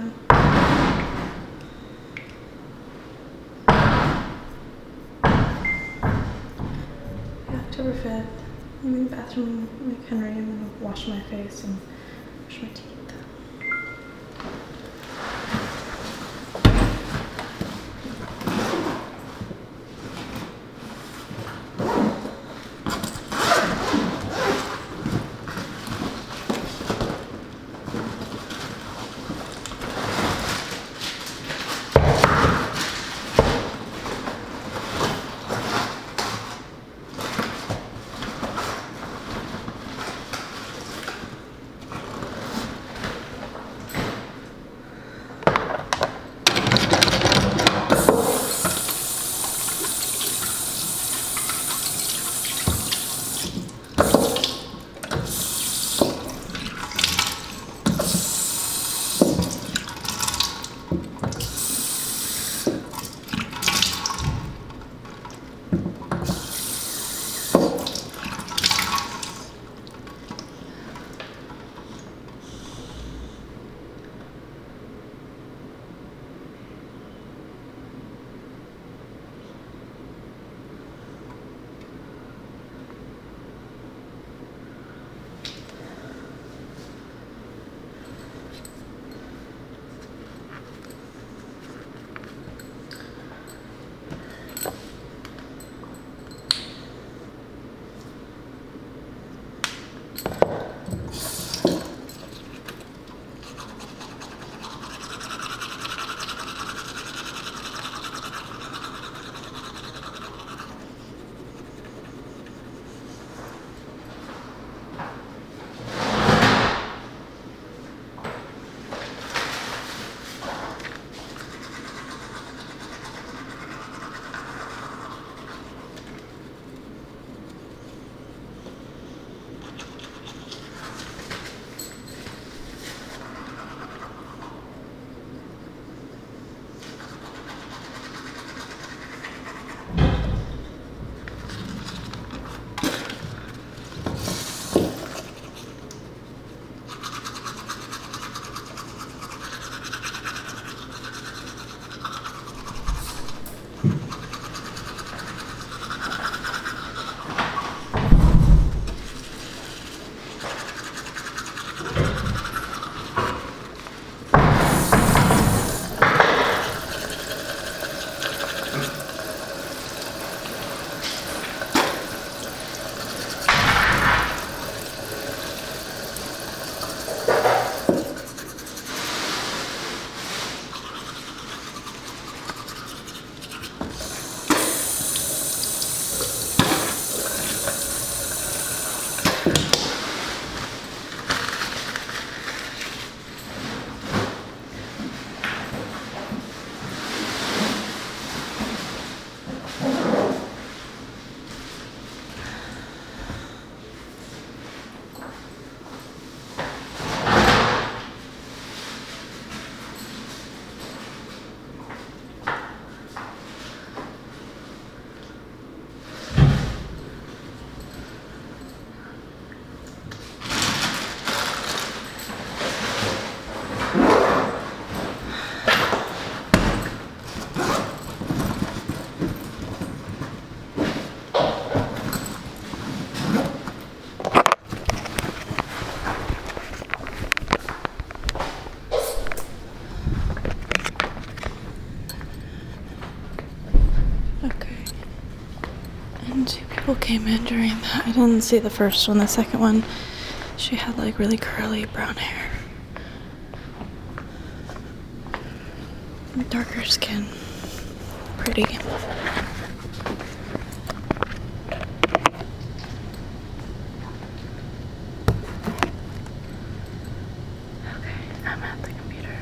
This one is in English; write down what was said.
Yeah. October 5th. I'm in the bathroom like Henry. I'm gonna wash my face and brush my people came in during that. I didn't see the first one. The second one, she had like really curly brown hair. Darker skin. Pretty. Okay, I'm at the computer.